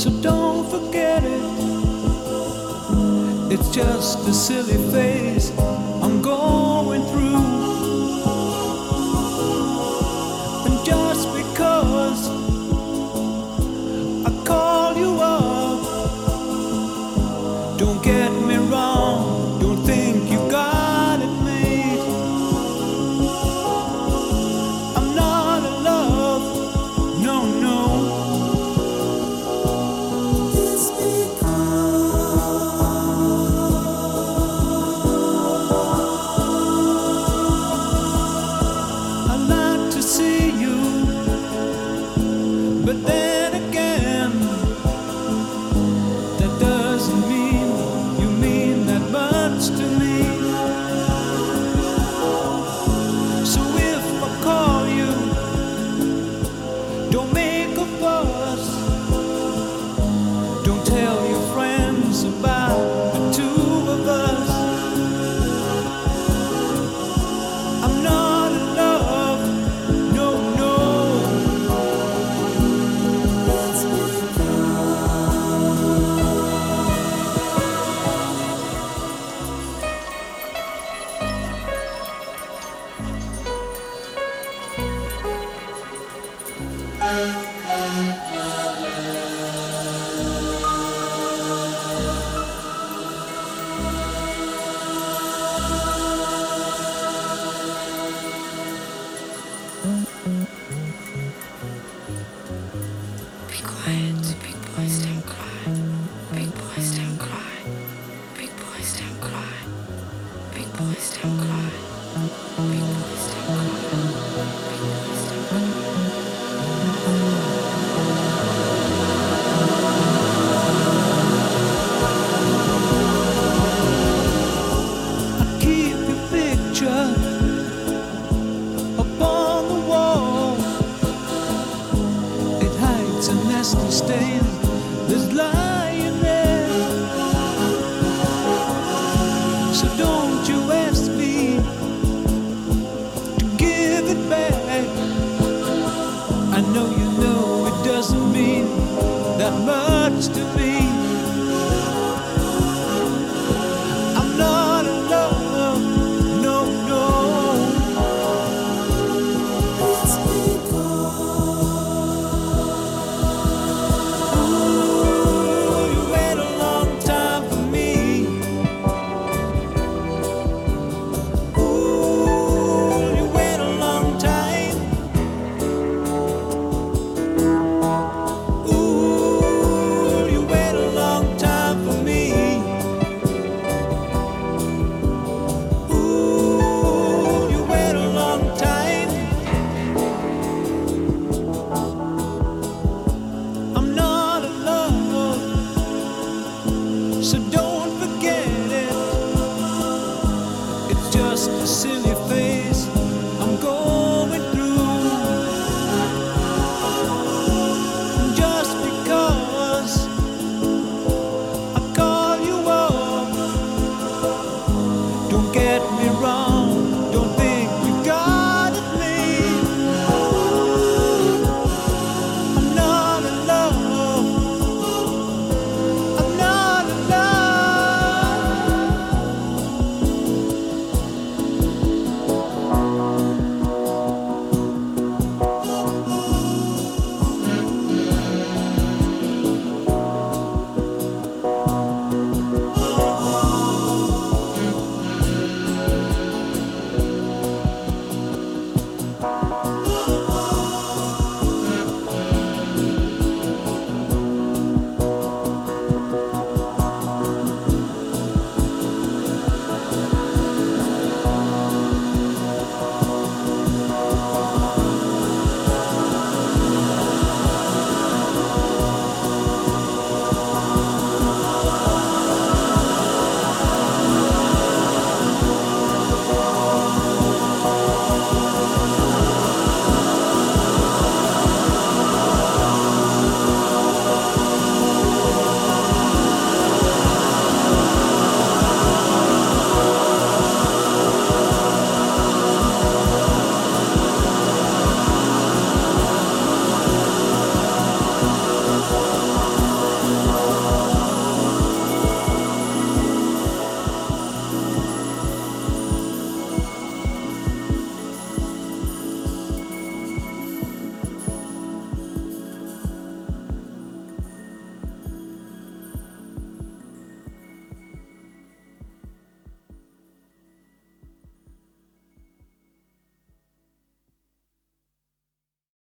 so don't forget it. It's just a silly phase I'm going through. And just because I call you up, don't get me. Big boys don't cry. Big boys don't cry. just